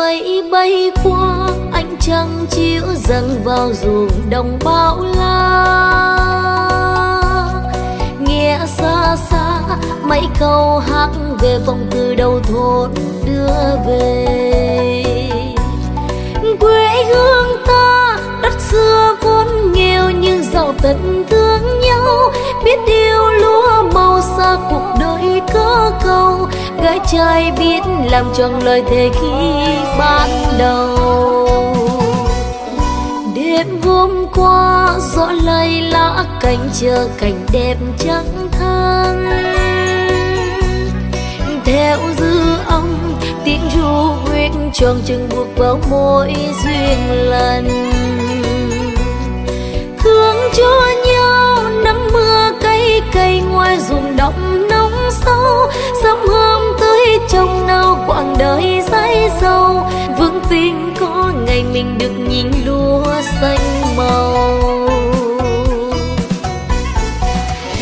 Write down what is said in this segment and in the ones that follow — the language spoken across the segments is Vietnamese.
mây bay qua, ánh trăng chiếu dâng vào ruộng đồng bao la. Nghe xa xa, mấy câu hát về vòng từ đầu thôn đưa về. Quê hương ta, đất xưa vốn nghèo nhưng giàu tình thương nhau. Biết yêu lúa màu xa cuộc đời gái trai biết làm tròn lời thề khi ban đầu. Đêm hôm qua gió lay lá cành chờ cảnh đẹp trắng thang theo dư âm, tiếng ru huyết tròn chừng buộc vào mỗi duyên lần. Thương cho nhau, nắng mưa cây cây ngoài ruộng động nóng sâu, sớm hôm tới trong nao quãng đời dãi sâu vững tin có ngày mình được nhìn lúa xanh màu.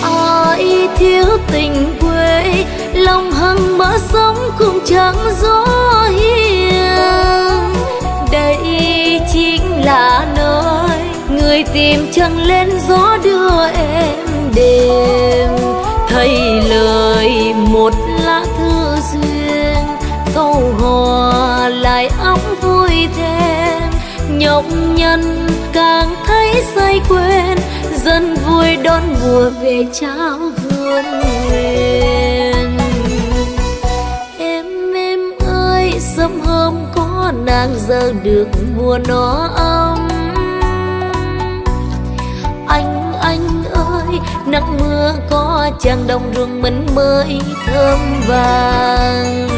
Ai thiếu tình quê, lòng hằng mơ sống cùng chẳng gió hiền. Đây chính là nơi người tìm chẳng lên gió đưa em đêm. Thầy lời vui thêm. Nhọc nhân càng thấy say quên, dân vui đón mùa về trao vườn huyền em em ơi, sớm hôm có nàng giờ được mùa nó ấm. Anh anh ơi, nắng mưa có chàng đồng ruộng mình mới thơm vàng.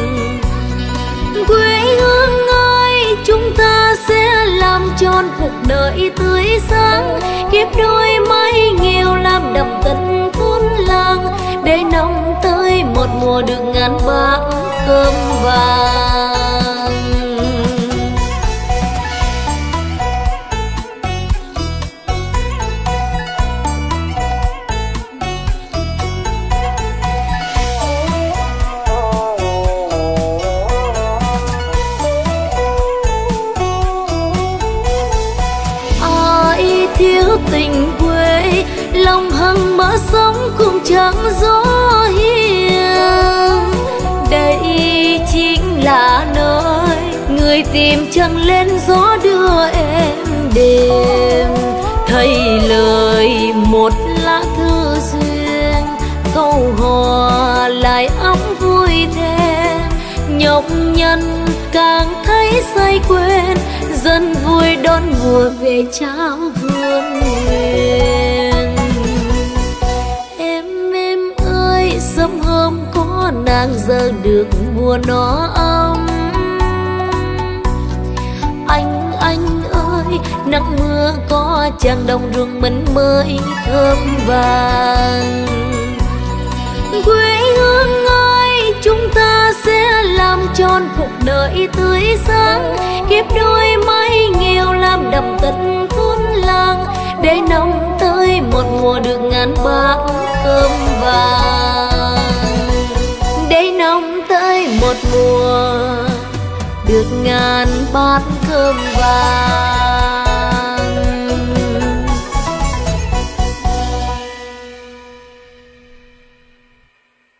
Đời tươi sáng, kiếp đôi mái nghèo làm đậm tình thôn làng, để nông tới một mùa được ngàn bát cơm vàng. Thiếu tình quê, lòng hằng mơ sống cùng chẳng gió hiền. Đây chính là nơi người tìm chẳng lên gió đưa em đêm. Thầy lời một lá thư duyên, câu hò lại óng vui thêm. Nhọc nhân càng thấy say quên dân vui đón mùa về trao vườn huyền em em ơi, sớm hôm có nàng giờ được mùa nó ấm. Anh anh ơi, nắng mưa có chàng đồng ruộng mình mới thơm vàng. Quê hương ơi, chúng ta sẽ làm tròn cuộc đời tươi sáng, kiếp đôi làm đậm thôn làng để nông tới một mùa được ngàn bát cơm vàng. Để nông tới một mùa được ngàn bát cơm vàng.